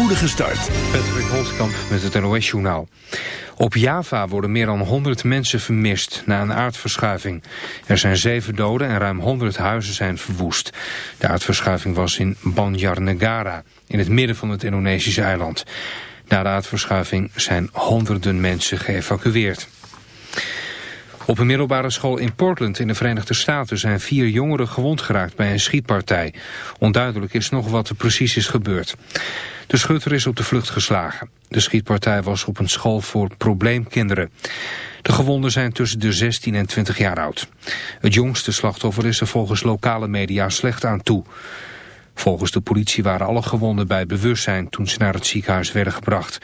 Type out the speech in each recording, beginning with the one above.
spoedige start. Patrick Holtkamp met het NOS-journaal. Op Java worden meer dan 100 mensen vermist na een aardverschuiving. Er zijn zeven doden en ruim 100 huizen zijn verwoest. De aardverschuiving was in Banjarnegara, in het midden van het Indonesische eiland. Na de aardverschuiving zijn honderden mensen geëvacueerd. Op een middelbare school in Portland in de Verenigde Staten zijn vier jongeren gewond geraakt bij een schietpartij. Onduidelijk is nog wat er precies is gebeurd. De schutter is op de vlucht geslagen. De schietpartij was op een school voor probleemkinderen. De gewonden zijn tussen de 16 en 20 jaar oud. Het jongste slachtoffer is er volgens lokale media slecht aan toe. Volgens de politie waren alle gewonden bij bewustzijn toen ze naar het ziekenhuis werden gebracht.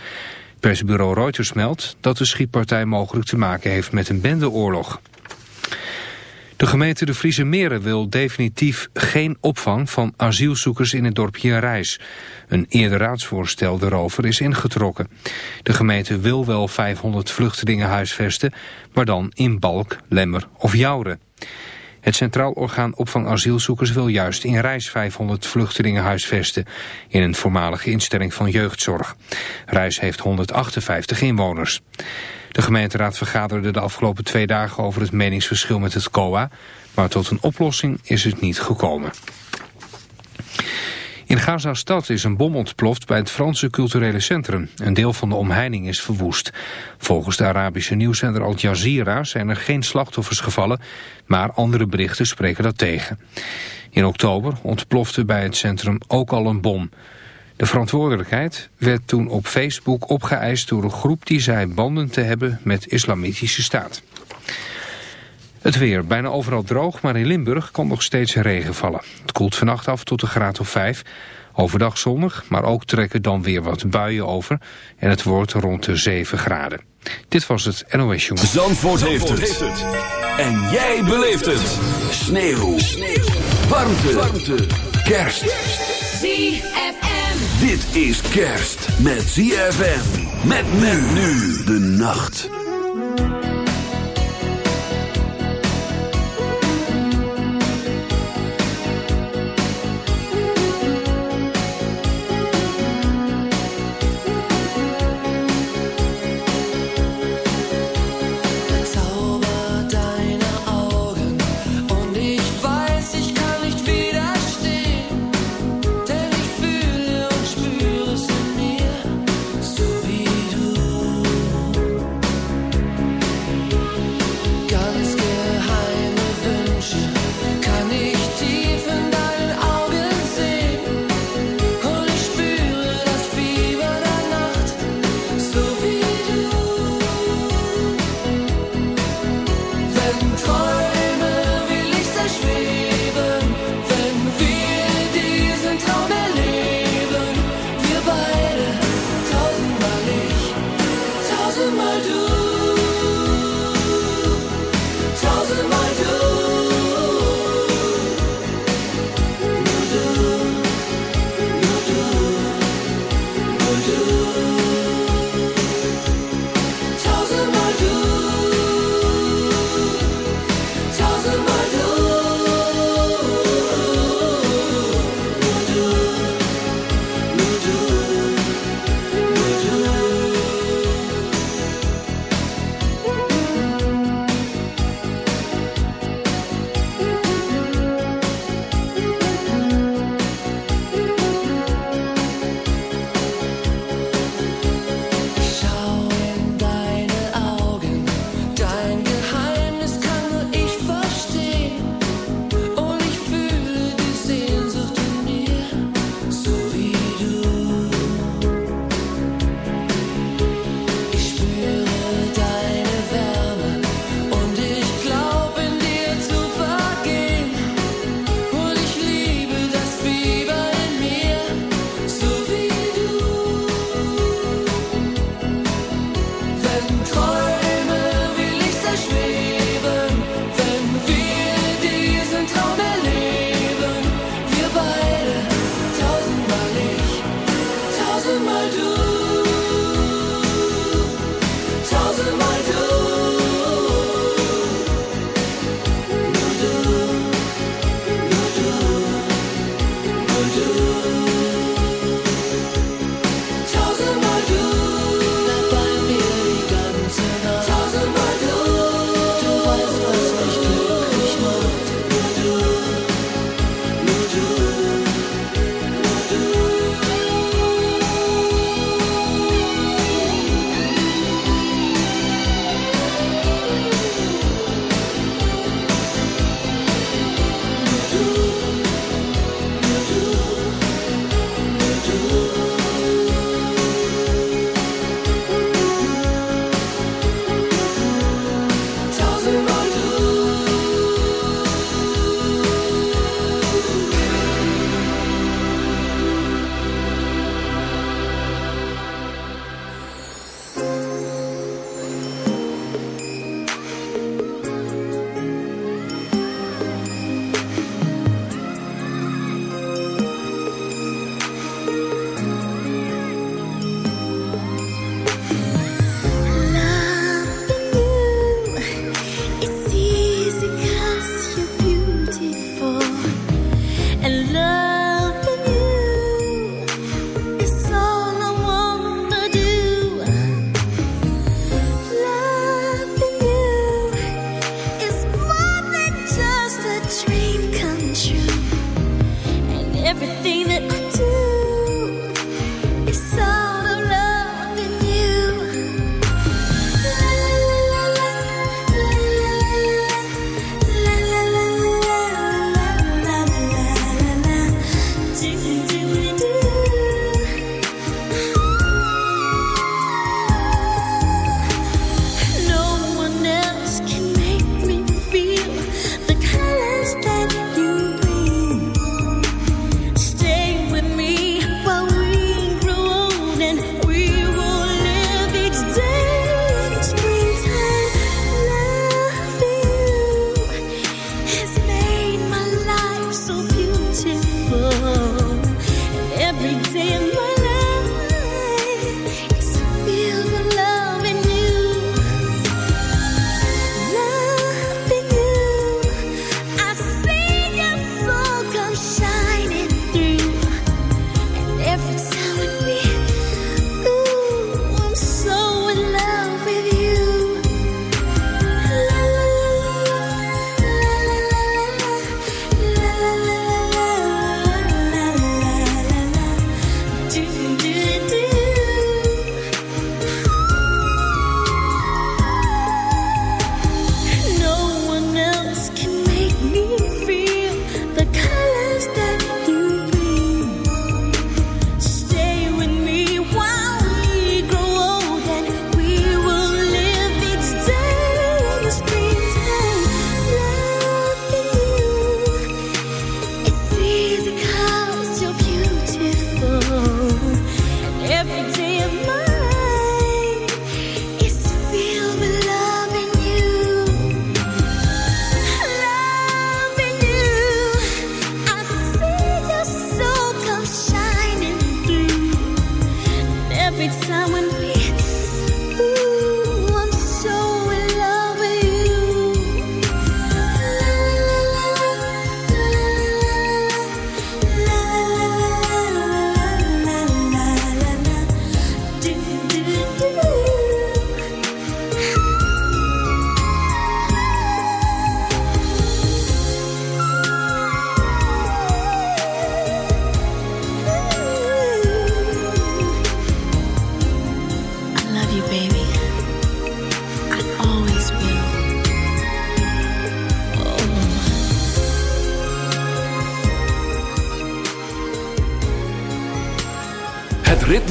Persbureau Reuters meldt dat de schietpartij mogelijk te maken heeft met een bendeoorlog. De gemeente de Friese Meren wil definitief geen opvang van asielzoekers in het dorpje Rijs. Een eerder raadsvoorstel daarover is ingetrokken. De gemeente wil wel 500 vluchtelingen huisvesten, maar dan in Balk, Lemmer of Jouren. Het Centraal Orgaan Opvang Asielzoekers wil juist in Reis 500 vluchtelingen huisvesten in een voormalige instelling van jeugdzorg. Reis heeft 158 inwoners. De gemeenteraad vergaderde de afgelopen twee dagen over het meningsverschil met het COA, maar tot een oplossing is het niet gekomen. In Gaza-stad is een bom ontploft bij het Franse culturele centrum. Een deel van de omheining is verwoest. Volgens de Arabische nieuwszender Al Jazeera zijn er geen slachtoffers gevallen, maar andere berichten spreken dat tegen. In oktober ontplofte bij het centrum ook al een bom. De verantwoordelijkheid werd toen op Facebook opgeëist door een groep die zei banden te hebben met islamitische staat. Het weer, bijna overal droog, maar in Limburg kan nog steeds regen vallen. Het koelt vannacht af tot een graad of 5. Overdag zonnig, maar ook trekken dan weer wat buien over. En het wordt rond de 7 graden. Dit was het NOS Jongen. Zandvoort, heeft, het. En jij beleeft het. Sneeuw. Sneeuw. Warmte. Warmte. Kerst. ZFM. Dit is kerst met ZFM. Met men nu de nacht.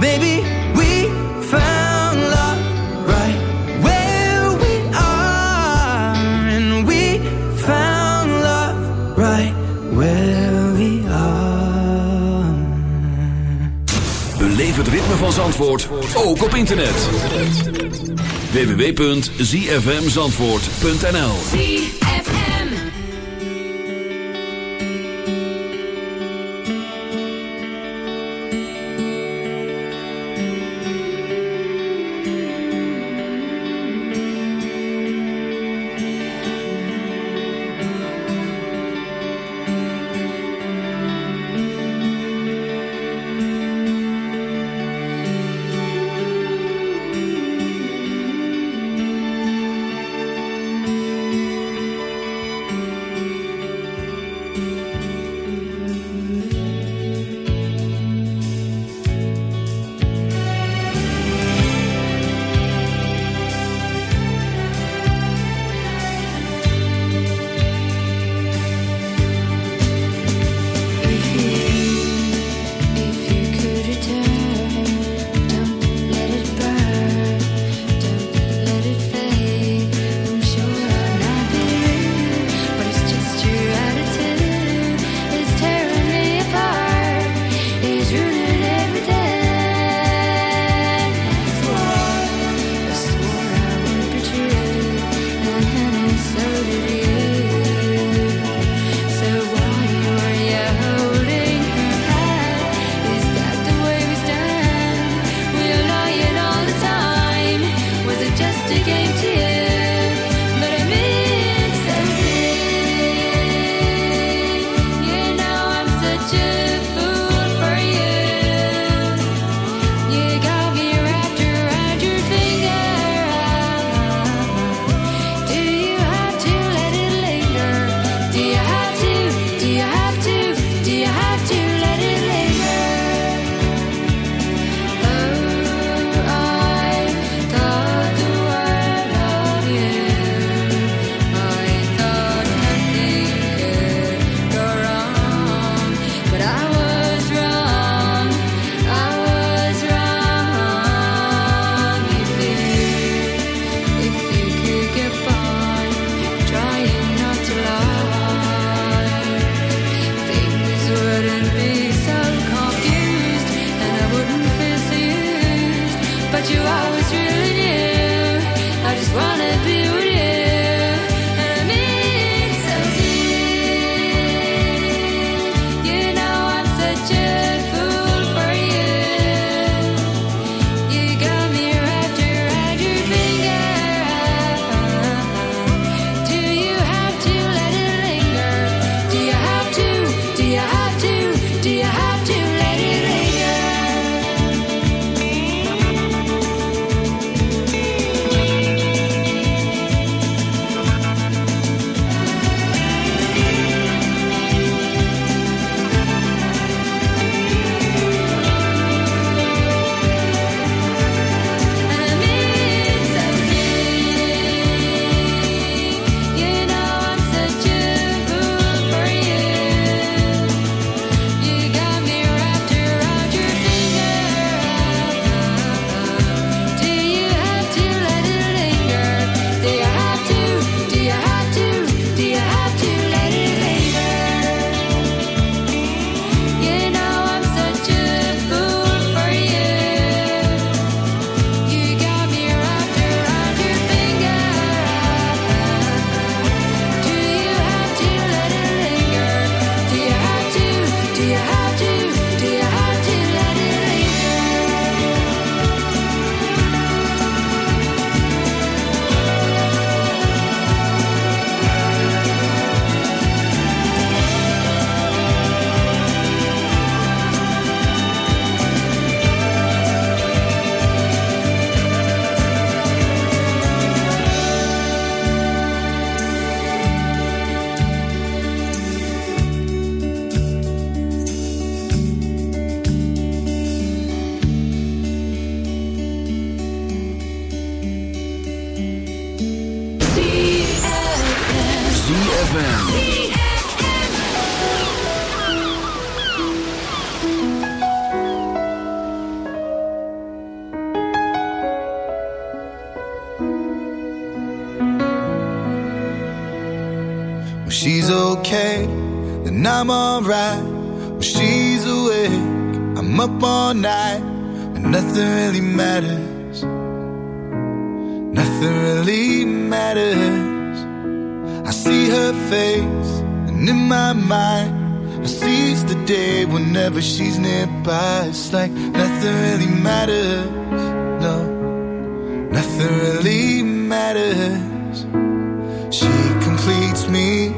Baby, we found love right where we are. En we found love right where we are. Beleef het ritme van Zandvoort ook op internet. www.zifmzandvoort.nl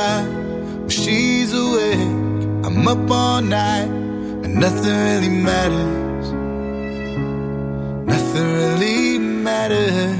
I'm. When she's awake, I'm up all night, and nothing really matters. Nothing really matters.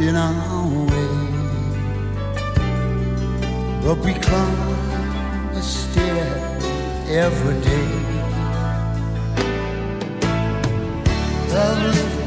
in our way. But we climb a stair every day. Love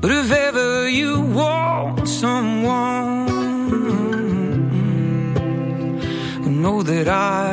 But if ever you want someone, know that I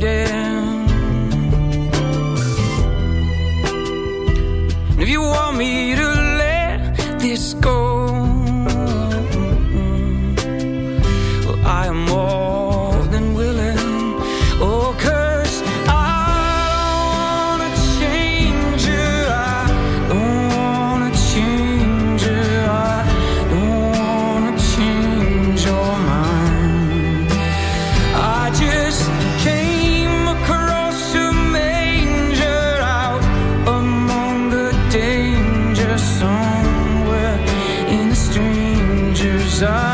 bleeding if you want me to let this go time.